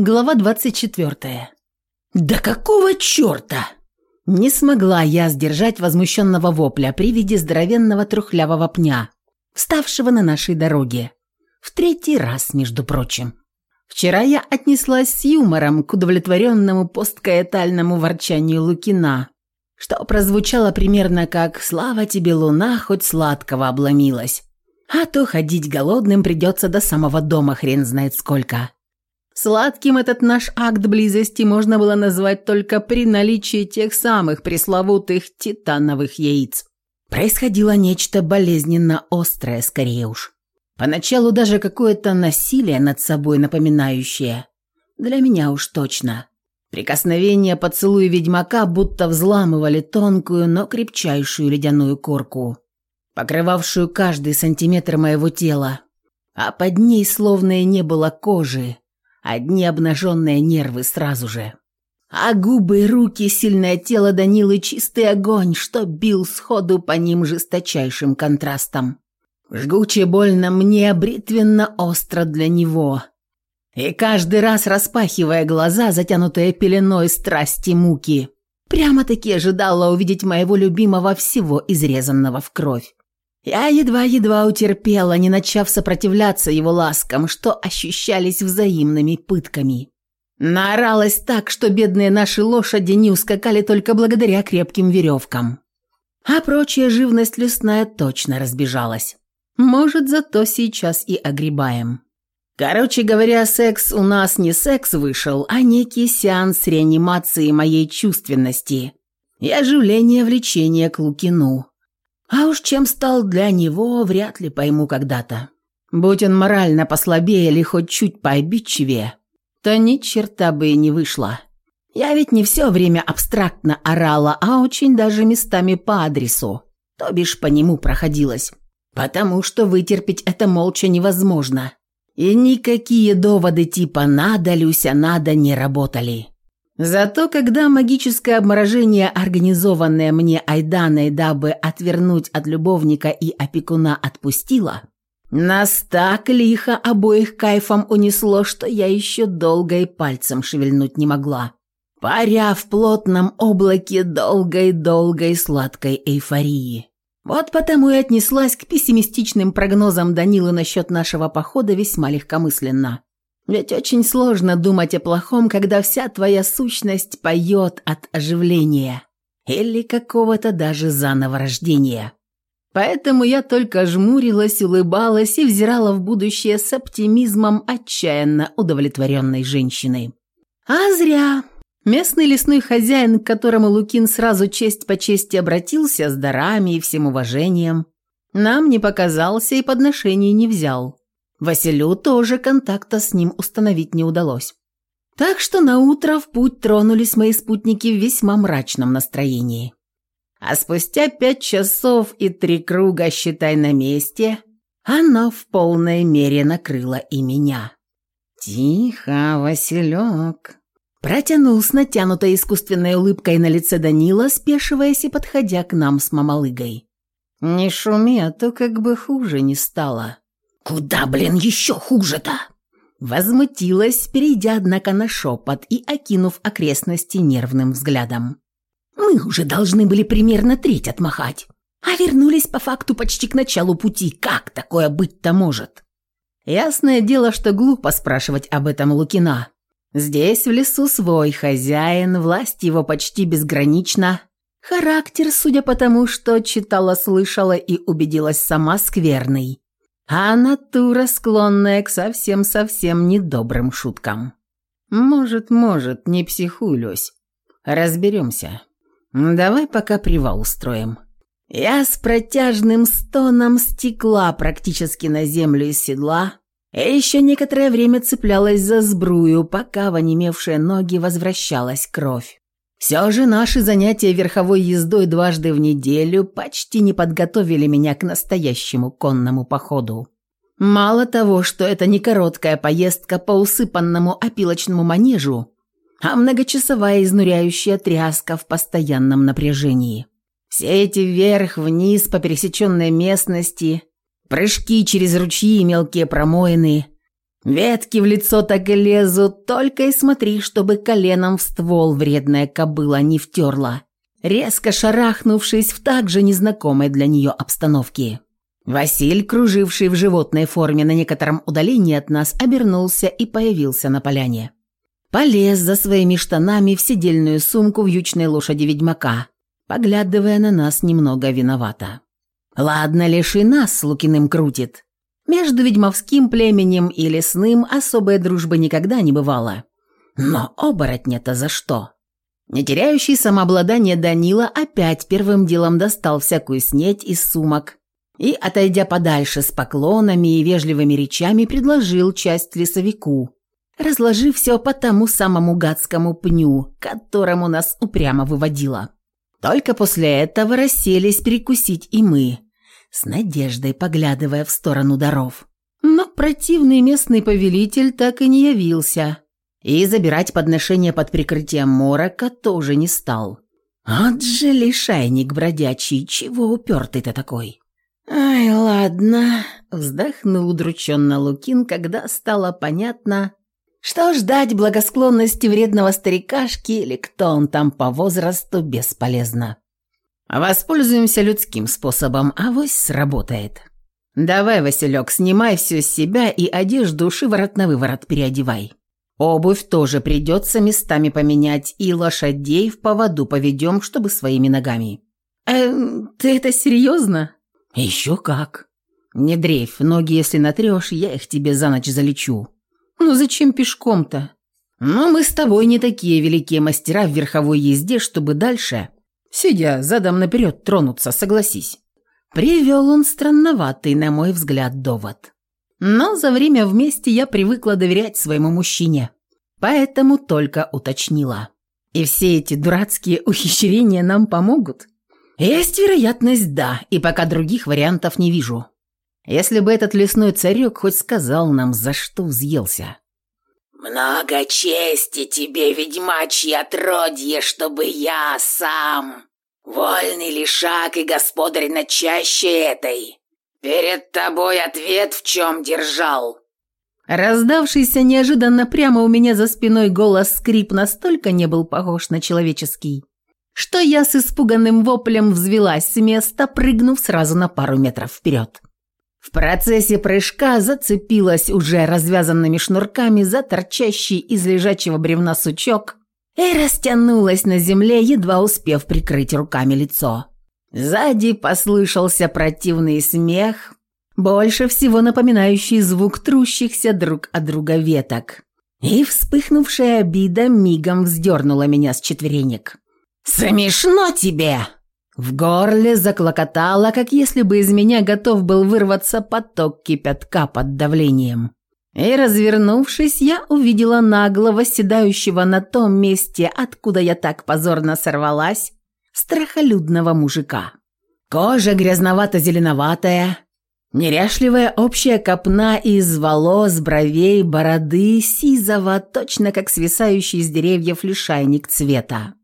Глава 24. «Да какого черта?» Не смогла я сдержать возмущенного вопля при виде здоровенного трухлявого пня, вставшего на нашей дороге. В третий раз, между прочим. Вчера я отнеслась с юмором к удовлетворенному посткаэтальному ворчанию Лукина, что прозвучало примерно как «Слава тебе, луна, хоть сладкого обломилась». А то ходить голодным придется до самого дома хрен знает сколько. Сладким этот наш акт близости можно было назвать только при наличии тех самых пресловутых титановых яиц. Происходило нечто болезненно острое, скорее уж. Поначалу даже какое-то насилие над собой напоминающее. Для меня уж точно. Прикосновения поцелуя ведьмака будто взламывали тонкую, но крепчайшую ледяную корку, покрывавшую каждый сантиметр моего тела, а под ней словно и не было кожи, Одни обнаженные нервы сразу же. А губы, руки, сильное тело Данилы чистый огонь, что бил сходу по ним жесточайшим контрастом. Жгуче больно мне, бритвенно остро для него. И каждый раз распахивая глаза, затянутые пеленой страсти муки, прямо-таки ожидала увидеть моего любимого всего изрезанного в кровь. Я едва-едва утерпела, не начав сопротивляться его ласкам, что ощущались взаимными пытками. Наоралась так, что бедные наши лошади не ускакали только благодаря крепким веревкам. А прочая живность лесная точно разбежалась. Может, зато сейчас и огребаем. Короче говоря, секс у нас не секс вышел, а некий сеанс реанимации моей чувственности и оживления влечения к Лукину. А уж чем стал для него, вряд ли пойму когда-то. Будь он морально послабее или хоть чуть пообидчивее, то ни черта бы и не вышло. Я ведь не все время абстрактно орала, а очень даже местами по адресу, то бишь по нему проходилась. Потому что вытерпеть это молча невозможно. И никакие доводы типа «надо, Люся, надо» не работали. Зато когда магическое обморожение, организованное мне Айданой, дабы отвернуть от любовника и опекуна, отпустило, нас так лихо обоих кайфом унесло, что я еще долго и пальцем шевельнуть не могла. Паря в плотном облаке долгой-долгой сладкой эйфории. Вот потому и отнеслась к пессимистичным прогнозам Данилы насчет нашего похода весьма легкомысленно. Ведь очень сложно думать о плохом, когда вся твоя сущность поет от оживления или какого-то даже заново рождения. Поэтому я только жмурилась, улыбалась и взирала в будущее с оптимизмом отчаянно удовлетворенной женщины. А зря. Местный лесной хозяин, к которому Лукин сразу честь по чести обратился с дарами и всем уважением, нам не показался и подношений не взял. Василю тоже контакта с ним установить не удалось. Так что на утро в путь тронулись мои спутники в весьма мрачном настроении. А спустя пять часов и три круга, считай, на месте, оно в полной мере накрыло и меня. «Тихо, Василек!» Протянул с натянутой искусственной улыбкой на лице Данила, спешиваясь и подходя к нам с мамалыгой. «Не шуми, а то как бы хуже не стало». «Куда, блин, еще хуже-то?» Возмутилась, перейдя, однако, на шепот и окинув окрестности нервным взглядом. «Мы уже должны были примерно треть отмахать, а вернулись по факту почти к началу пути. Как такое быть-то может?» Ясное дело, что глупо спрашивать об этом Лукина. Здесь в лесу свой хозяин, власть его почти безгранична. Характер, судя по тому, что читала, слышала и убедилась сама, скверный а натура, склонная к совсем-совсем недобрым шуткам. Может, может, не психуй, Люсь. Разберемся. Давай пока привал устроим. Я с протяжным стоном стекла практически на землю из седла и еще некоторое время цеплялась за сбрую, пока в онемевшие ноги возвращалась кровь. Все же наши занятия верховой ездой дважды в неделю почти не подготовили меня к настоящему конному походу. Мало того, что это не короткая поездка по усыпанному опилочному манежу, а многочасовая изнуряющая тряска в постоянном напряжении. Все эти вверх-вниз по пересеченной местности, прыжки через ручьи и мелкие промоины, Ветки в лицо так и лезут, только и смотри, чтобы коленом в ствол вредная кобыла не втерла, резко шарахнувшись в так же незнакомой для нее обстановке. Василь, круживший в животной форме на некотором удалении от нас, обернулся и появился на поляне. Полез за своими штанами в сидельную сумку вьючной лошади ведьмака, поглядывая на нас немного виновато. Ладно, лишь и нас с Лукиным крутит. Между ведьмовским племенем и лесным особой дружбы никогда не бывало. Но оборотня-то за что? Не теряющий самообладание Данила опять первым делом достал всякую снеть из сумок и, отойдя подальше с поклонами и вежливыми речами, предложил часть лесовику, разложив все по тому самому гадскому пню, которому нас упрямо выводило. Только после этого расселись перекусить и мы, с надеждой поглядывая в сторону даров. Но противный местный повелитель так и не явился, и забирать подношение под прикрытием морока тоже не стал. «От же лишайник бродячий, чего упертый-то такой?» «Ай, ладно», — вздохнул удрученно Лукин, когда стало понятно, что ждать благосклонности вредного старикашки или кто он там по возрасту бесполезно. Воспользуемся людским способом, авось сработает. Давай, Василек, снимай все с себя и одежду шиворот на выворот переодевай. Обувь тоже придется местами поменять, и лошадей в поводу поведем, чтобы своими ногами. Э, ты это серьезно? «Еще как. Не дрейф, ноги если натрешь, я их тебе за ночь залечу». «Ну зачем пешком-то?» «Ну, мы с тобой не такие великие мастера в верховой езде, чтобы дальше, сидя задом наперед, тронуться, согласись». Привел он странноватый, на мой взгляд, довод. Но за время вместе я привыкла доверять своему мужчине, поэтому только уточнила. И все эти дурацкие ухищрения нам помогут? Есть вероятность, да, и пока других вариантов не вижу. Если бы этот лесной царек хоть сказал нам, за что взъелся. «Много чести тебе, ведьмачье отродье, чтобы я сам, вольный лишак и господарь на чаще этой, перед тобой ответ в чем держал». Раздавшийся неожиданно прямо у меня за спиной голос скрип настолько не был похож на человеческий, что я с испуганным воплем взвелась с места, прыгнув сразу на пару метров вперед. В процессе прыжка зацепилась уже развязанными шнурками за торчащий из лежачего бревна сучок и растянулась на земле, едва успев прикрыть руками лицо. Сзади послышался противный смех, больше всего напоминающий звук трущихся друг от друга веток. И вспыхнувшая обида мигом вздернула меня с четверенек. «Смешно тебе!» В горле заклокотало, как если бы из меня готов был вырваться поток кипятка под давлением. И, развернувшись, я увидела наглого, седающего на том месте, откуда я так позорно сорвалась, страхолюдного мужика. Кожа грязновато-зеленоватая, неряшливая общая копна из волос, бровей, бороды, сизого, точно как свисающий с деревьев лишайник цвета.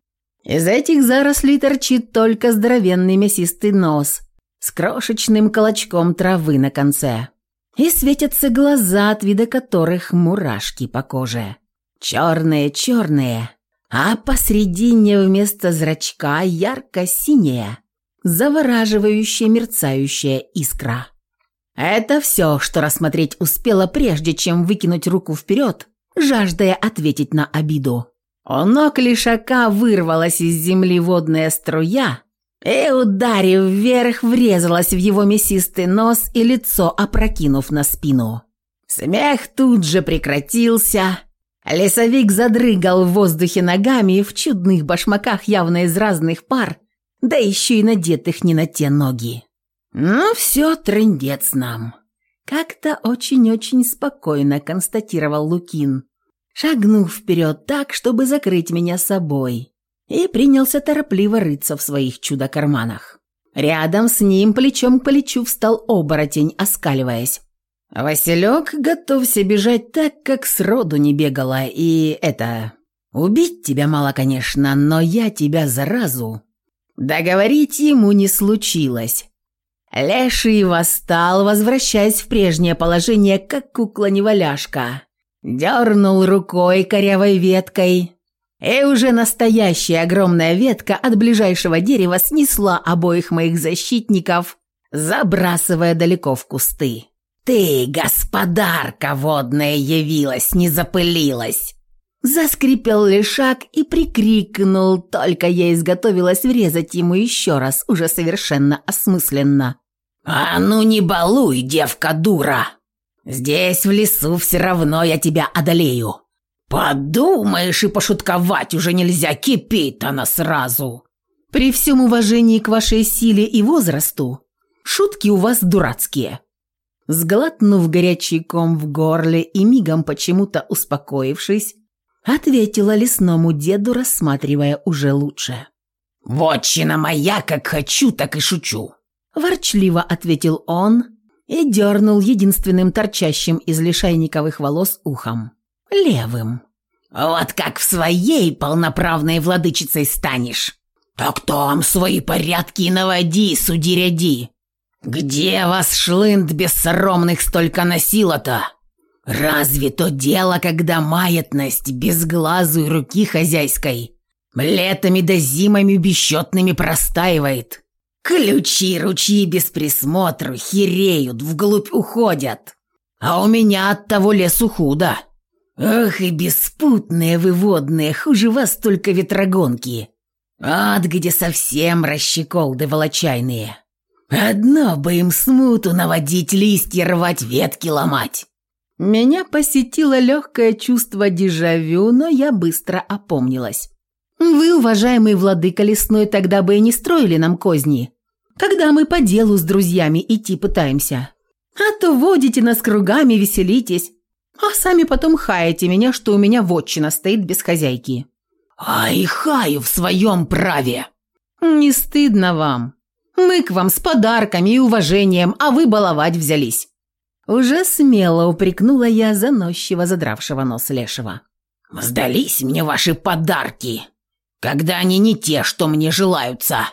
Из этих зарослей торчит только здоровенный мясистый нос с крошечным колочком травы на конце. И светятся глаза, от вида которых мурашки по коже. Черные-черные, а посредине вместо зрачка ярко-синяя, завораживающая мерцающая искра. Это все, что рассмотреть успела, прежде чем выкинуть руку вперед, жаждая ответить на обиду. У ног лишака вырвалась из земли водная струя и, ударив вверх, врезалась в его мясистый нос и лицо, опрокинув на спину. Смех тут же прекратился. Лесовик задрыгал в воздухе ногами в чудных башмаках явно из разных пар, да еще и надетых не на те ноги. «Ну все, трындец нам», — как-то очень-очень спокойно констатировал Лукин шагнув вперед так, чтобы закрыть меня собой, и принялся торопливо рыться в своих чудо-карманах. Рядом с ним плечом к плечу встал оборотень, оскаливаясь. «Василек, готовься бежать так, как сроду не бегала, и это... Убить тебя мало, конечно, но я тебя заразу...» Договорить ему не случилось. Леший восстал, возвращаясь в прежнее положение, как кукла-неваляшка. Дернул рукой корявой веткой, и уже настоящая огромная ветка от ближайшего дерева снесла обоих моих защитников, забрасывая далеко в кусты. «Ты, господарка водная, явилась, не запылилась!» Заскрипел лишак и прикрикнул, только я изготовилась врезать ему еще раз, уже совершенно осмысленно. «А ну не балуй, девка дура! Здесь в лесу все равно я тебя одолею. Подумаешь, и пошутковать уже нельзя, кипит она сразу!» «При всем уважении к вашей силе и возрасту, шутки у вас дурацкие». Сглотнув горячий ком в горле и мигом почему-то успокоившись, Ответила лесному деду, рассматривая уже лучше. «Вотчина моя, как хочу, так и шучу!» Ворчливо ответил он и дернул единственным торчащим из лишайниковых волос ухом. Левым. «Вот как в своей полноправной владычицей станешь!» «Так там свои порядки наводи, суди ряди!» «Где вас, шлынд бессоромных, столько носило-то?» Разве то дело, когда маятность безглазую руки хозяйской летами да зимами бесчетными простаивает? Ключи, ручьи без присмотра хереют, вглубь уходят. А у меня от того лесу худо. Ох и беспутные выводные, хуже вас только ветрогонки. Ад, где совсем расщеколды волочайные. Одно бы им смуту наводить, листья рвать, ветки ломать. Меня посетило легкое чувство дежавю, но я быстро опомнилась. «Вы, уважаемый владыка лесной, тогда бы и не строили нам козни, когда мы по делу с друзьями идти пытаемся. А то водите нас кругами, веселитесь, а сами потом хаете меня, что у меня вотчина стоит без хозяйки». «Ай, хаю в своем праве!» «Не стыдно вам. Мы к вам с подарками и уважением, а вы баловать взялись». Уже смело упрекнула я заносчиво задравшего нос лешего. «Сдались мне ваши подарки, когда они не те, что мне желаются!»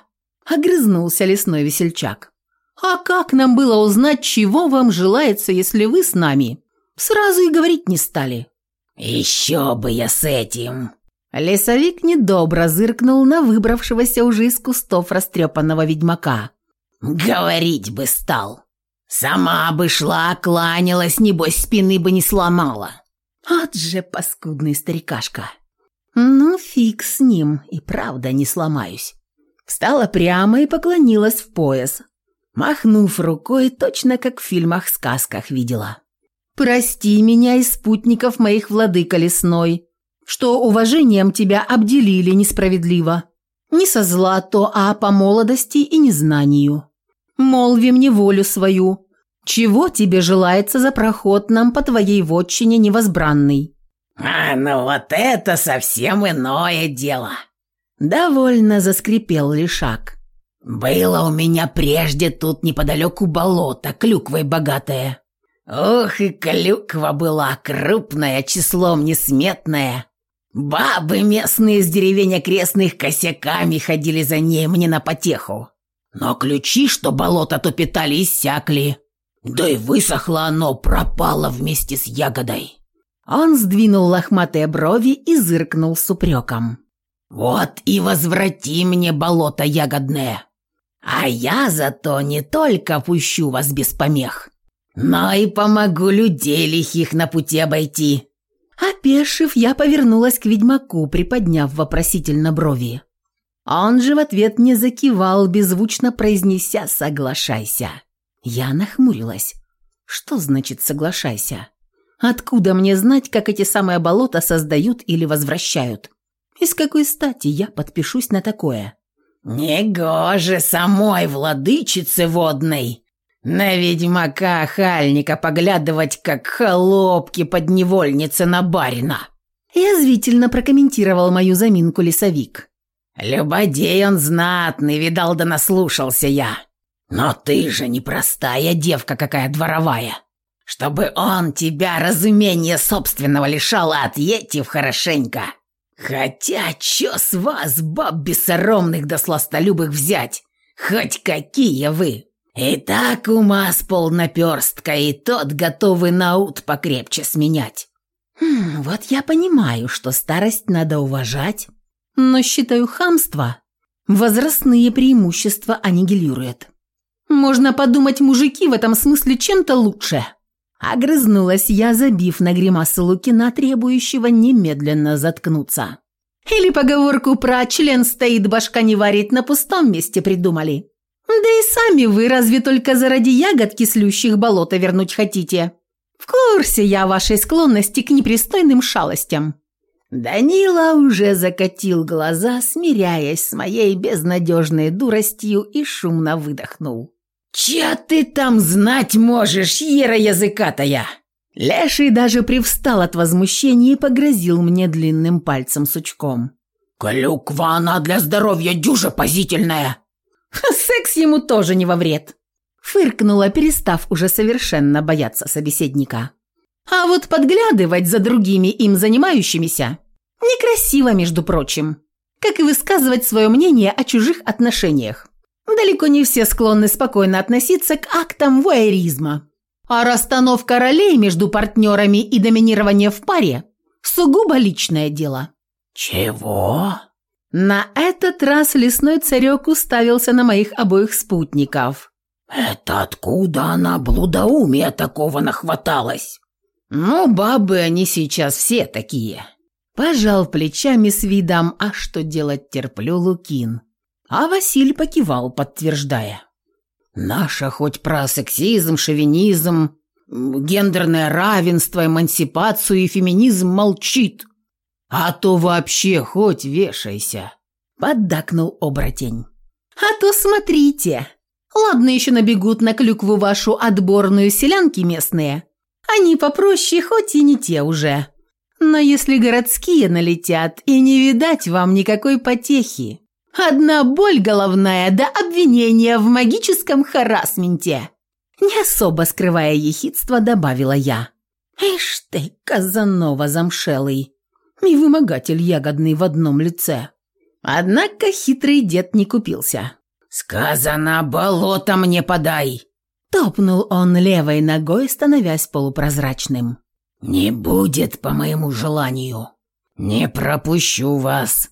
Огрызнулся лесной весельчак. «А как нам было узнать, чего вам желается, если вы с нами? Сразу и говорить не стали». «Еще бы я с этим!» Лесовик недобро зыркнул на выбравшегося уже из кустов растрепанного ведьмака. «Говорить бы стал!» Сама бы шла, кланялась, небось, спины бы не сломала. От же паскудный старикашка. Ну, фиг с ним, и правда не сломаюсь. Встала прямо и поклонилась в пояс, махнув рукой, точно как в фильмах-сказках видела. «Прости меня и спутников моих владыка лесной, что уважением тебя обделили несправедливо. Не со зла то, а по молодости и незнанию. Молви мне волю свою. Чего тебе желается за проход нам по твоей вотчине невозбранный?» «А, ну вот это совсем иное дело!» Довольно заскрипел лишак. «Было у меня прежде тут неподалеку болото, клюквой богатое. Ох и клюква была крупная, числом несметная. Бабы местные с деревень окрестных косяками ходили за ней мне на потеху. Но ключи, что болото то питали, иссякли. Да и высохло оно, пропало вместе с ягодой. Он сдвинул лохматые брови и зыркнул с упреком. «Вот и возврати мне болото ягодное. А я зато не только пущу вас без помех, но и помогу людей лихих на пути обойти». Опешив, я повернулась к ведьмаку, приподняв вопросительно брови. Он же в ответ не закивал, беззвучно произнеся «соглашайся». Я нахмурилась. Что значит «соглашайся»? Откуда мне знать, как эти самые болота создают или возвращают? И с какой стати я подпишусь на такое? «Негоже самой владычице водной на ведьмака-хальника поглядывать, как холопки подневольницы на барина!» Язвительно прокомментировал мою заминку лесовик. «Любодей он знатный, видал да наслушался я. Но ты же не простая девка какая дворовая. Чтобы он тебя разумения собственного лишал, отъедьте в хорошенько. Хотя, чё с вас, баб бессоромных да сластолюбых взять? Хоть какие вы? И так ума с полнаперстка, и тот готовый наут покрепче сменять. Хм, вот я понимаю, что старость надо уважать, но считаю хамство возрастные преимущества аннигилирует. Можно подумать, мужики в этом смысле чем-то лучше. Огрызнулась я, забив на гримасу Лукина, требующего немедленно заткнуться. Или поговорку про «член стоит, башка не варит» на пустом месте придумали. Да и сами вы разве только заради ягод кислющих болота вернуть хотите? В курсе я вашей склонности к непристойным шалостям. Данила уже закатил глаза, смиряясь с моей безнадежной дуростью и шумно выдохнул. «Чья ты там знать можешь, ера языкатая?» Леший даже привстал от возмущения и погрозил мне длинным пальцем сучком. «Клюква она для здоровья дюжа позительная!» «Секс ему тоже не во вред!» Фыркнула, перестав уже совершенно бояться собеседника. А вот подглядывать за другими им занимающимися некрасиво, между прочим. Как и высказывать свое мнение о чужих отношениях. Далеко не все склонны спокойно относиться к актам вуайеризма. А расстановка ролей между партнерами и доминирование в паре – сугубо личное дело. «Чего?» На этот раз лесной царек уставился на моих обоих спутников. «Это откуда она блудоумия такого нахваталась?» «Ну, бабы они сейчас все такие». Пожал плечами с видом «А что делать терплю, Лукин?» А Василь покивал, подтверждая. «Наша хоть про сексизм, шовинизм, гендерное равенство, эмансипацию и феминизм молчит. А то вообще хоть вешайся», — поддакнул оборотень. «А то смотрите. Ладно, еще набегут на клюкву вашу отборную селянки местные». Они попроще, хоть и не те уже. Но если городские налетят, и не видать вам никакой потехи. Одна боль головная да обвинение в магическом харасменте. Не особо скрывая ехидство, добавила я. Ишь ты, Казанова замшелый. И вымогатель ягодный в одном лице. Однако хитрый дед не купился. «Сказано, болото мне подай!» Топнул он левой ногой, становясь полупрозрачным. «Не будет по моему желанию. Не пропущу вас.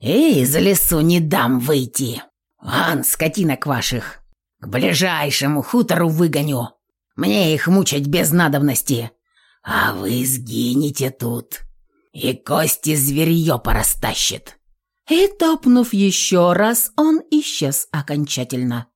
И из лесу не дам выйти. Ан, скотинок ваших. К ближайшему хутору выгоню. Мне их мучать без надобности. А вы сгинете тут. И кости зверье порастащит». И, топнув еще раз, он исчез окончательно.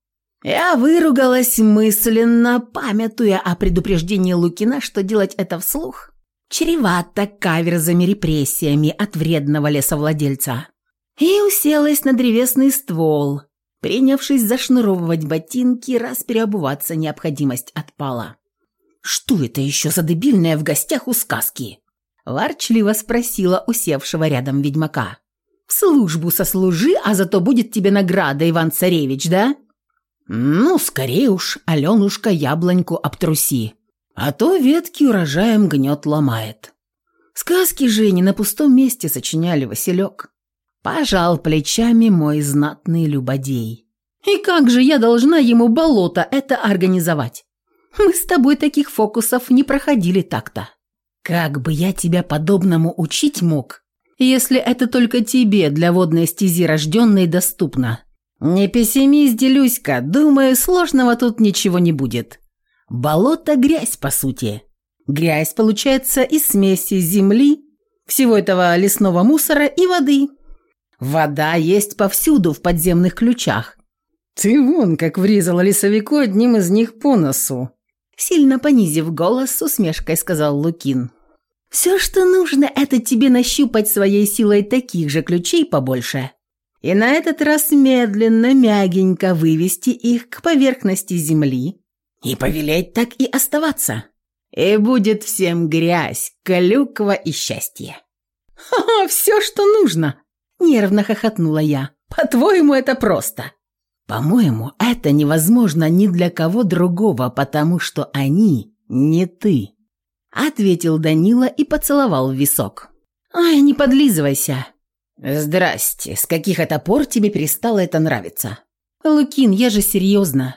Я выругалась мысленно, памятуя о предупреждении Лукина, что делать это вслух чревато каверзами репрессиями от вредного лесовладельца. И уселась на древесный ствол, принявшись зашнуровывать ботинки, раз переобуваться необходимость отпала. «Что это еще за дебильное в гостях у сказки?» Ворчливо спросила усевшего рядом ведьмака. «В службу сослужи, а зато будет тебе награда, Иван-царевич, да?» «Ну, скорее уж, Аленушка яблоньку обтруси, а то ветки урожаем гнет ломает». Сказки же не на пустом месте сочиняли Василек. Пожал плечами мой знатный любодей. «И как же я должна ему болото это организовать? Мы с тобой таких фокусов не проходили так-то. Как бы я тебя подобному учить мог, если это только тебе для водной стези рожденной доступно?» «Не пессимист, Делюська, думаю, сложного тут ничего не будет. Болото – грязь, по сути. Грязь получается из смеси земли, всего этого лесного мусора и воды. Вода есть повсюду в подземных ключах. Ты вон как врезала лесовику одним из них по носу». Сильно понизив голос, с усмешкой сказал Лукин. «Все, что нужно, это тебе нащупать своей силой таких же ключей побольше» и на этот раз медленно, мягенько вывести их к поверхности земли и повелеть так и оставаться. И будет всем грязь, клюква и счастье. «Ха-ха, все, что нужно!» – нервно хохотнула я. «По-твоему, это просто?» «По-моему, это невозможно ни для кого другого, потому что они не ты», – ответил Данила и поцеловал в висок. «Ай, не подлизывайся. «Здрасте, с каких это пор тебе перестало это нравиться?» «Лукин, я же серьезно.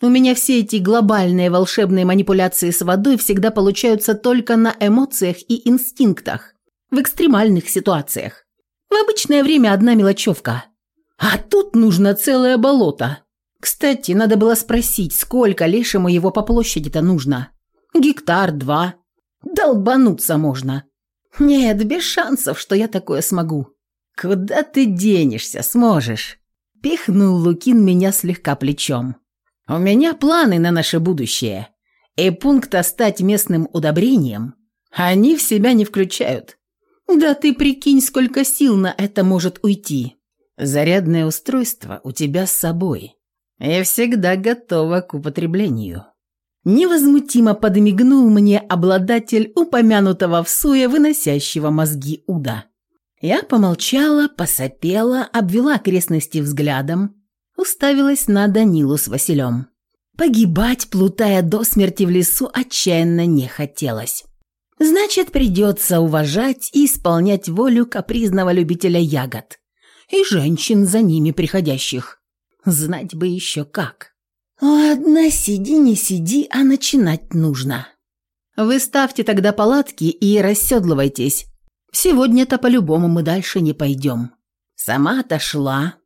У меня все эти глобальные волшебные манипуляции с водой всегда получаются только на эмоциях и инстинктах, в экстремальных ситуациях. В обычное время одна мелочевка. А тут нужно целое болото. Кстати, надо было спросить, сколько лешему его по площади-то нужно. Гектар, два. Долбануться можно. Нет, без шансов, что я такое смогу. Куда ты денешься, сможешь. Пихнул Лукин меня слегка плечом. У меня планы на наше будущее. И пункта стать местным удобрением они в себя не включают. Да ты прикинь, сколько сил на это может уйти. Зарядное устройство у тебя с собой. И всегда готово к употреблению. Невозмутимо подмигнул мне обладатель упомянутого в суе выносящего мозги уда. Я помолчала, посопела, обвела окрестности взглядом уставилась на Данилу с Василем. Погибать, плутая до смерти в лесу, отчаянно не хотелось. Значит, придется уважать и исполнять волю капризного любителя ягод. И женщин за ними приходящих. Знать бы еще как. Ладно, сиди не сиди, а начинать нужно. Вы ставьте тогда палатки и расседлывайтесь. Сегодня-то по-любому мы дальше не пойдем. Сама отошла,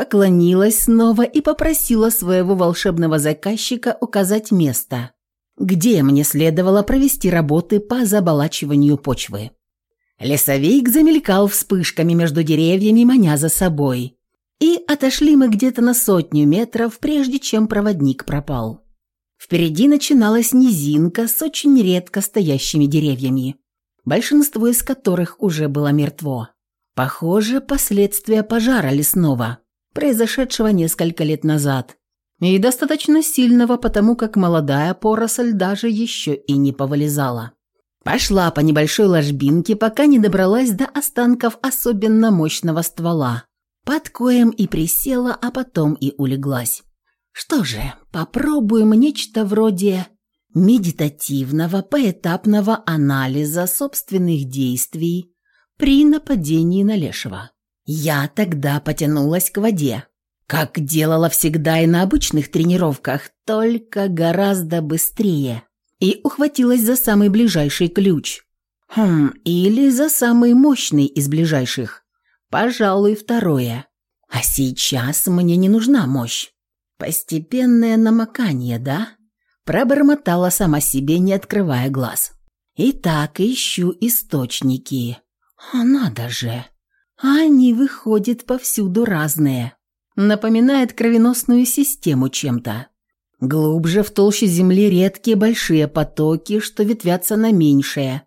Поклонилась снова и попросила своего волшебного заказчика указать место, где мне следовало провести работы по заболачиванию почвы. Лесовик замелькал вспышками между деревьями, маня за собой. И отошли мы где-то на сотню метров, прежде чем проводник пропал. Впереди начиналась низинка с очень редко стоящими деревьями, большинство из которых уже было мертво. Похоже, последствия пожара лесного произошедшего несколько лет назад, и достаточно сильного, потому как молодая поросль даже еще и не повылезала. Пошла по небольшой ложбинке, пока не добралась до останков особенно мощного ствола, под коем и присела, а потом и улеглась. Что же, попробуем нечто вроде медитативного поэтапного анализа собственных действий при нападении на лешего. Я тогда потянулась к воде, как делала всегда и на обычных тренировках, только гораздо быстрее, и ухватилась за самый ближайший ключ. Хм, или за самый мощный из ближайших. Пожалуй, второе. А сейчас мне не нужна мощь. Постепенное намокание, да? Пробормотала сама себе, не открывая глаз. Итак, ищу источники. А надо же. Они, выходят повсюду разные. Напоминает кровеносную систему чем-то. Глубже в толще земли редкие большие потоки, что ветвятся на меньшие,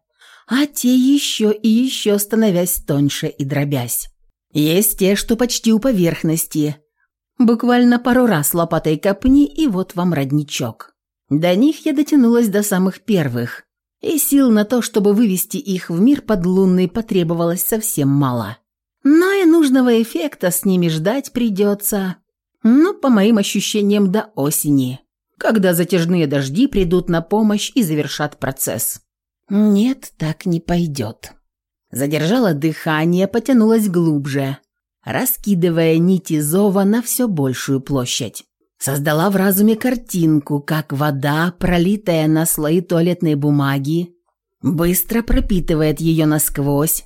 а те еще и еще становясь тоньше и дробясь. Есть те, что почти у поверхности. Буквально пару раз лопатой копни, и вот вам родничок. До них я дотянулась до самых первых, и сил на то, чтобы вывести их в мир подлунный, потребовалось совсем мало. Но и нужного эффекта с ними ждать придется. Ну, по моим ощущениям, до осени, когда затяжные дожди придут на помощь и завершат процесс. Нет, так не пойдет. Задержала дыхание, потянулась глубже, раскидывая нити зова на все большую площадь. Создала в разуме картинку, как вода, пролитая на слои туалетной бумаги, быстро пропитывает ее насквозь,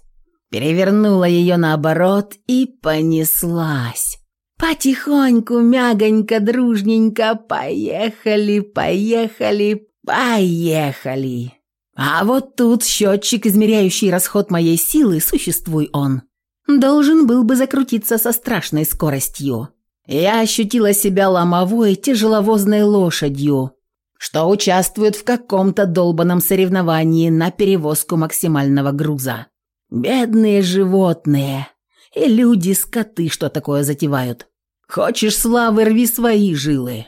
перевернула ее наоборот и понеслась. Потихоньку, мягонько, дружненько, поехали, поехали, поехали. А вот тут счетчик, измеряющий расход моей силы, существуй он, должен был бы закрутиться со страшной скоростью. Я ощутила себя ломовой тяжеловозной лошадью, что участвует в каком-то долбанном соревновании на перевозку максимального груза. Бедные животные. И люди-скоты что такое затевают. Хочешь славы, рви свои жилы.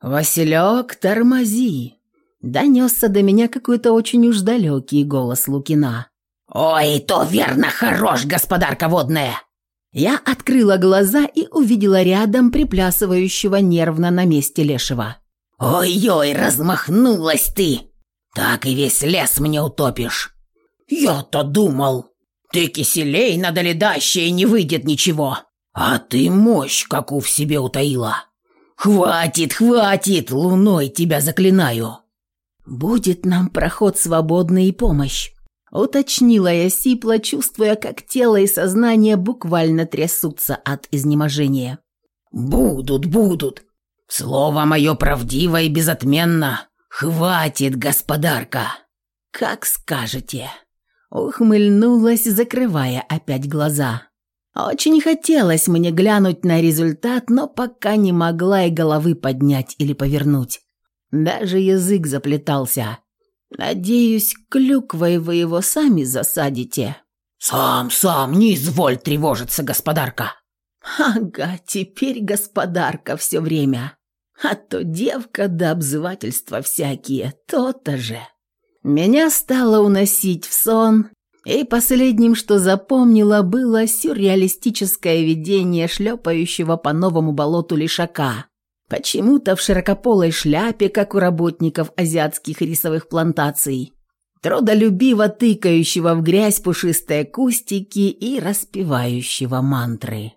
Василек, тормози. Донесся до меня какой-то очень уж далекий голос Лукина. «Ой, то верно, хорош, господарка водная!» Я открыла глаза и увидела рядом приплясывающего нервно на месте лешего. «Ой-ой, размахнулась ты! Так и весь лес мне утопишь!» «Я-то думал, ты киселей надо ледащее не выйдет ничего, а ты мощь каку в себе утаила. «Хватит, хватит, луной тебя заклинаю!» «Будет нам проход свободный и помощь», — уточнила я сипло, чувствуя, как тело и сознание буквально трясутся от изнеможения. «Будут, будут. Слово мое правдиво и безотменно. Хватит, господарка!» «Как скажете!» Ухмыльнулась, закрывая опять глаза. Очень хотелось мне глянуть на результат, но пока не могла и головы поднять или повернуть. Даже язык заплетался. Надеюсь, клюквой вы его сами засадите. «Сам, сам, не изволь тревожиться, господарка!» «Ага, теперь господарка все время. А то девка да обзывательства всякие, то-то же». Меня стало уносить в сон, и последним, что запомнила, было сюрреалистическое видение шлепающего по новому болоту лишака. Почему-то в широкополой шляпе, как у работников азиатских рисовых плантаций, трудолюбиво тыкающего в грязь пушистые кустики и распевающего мантры.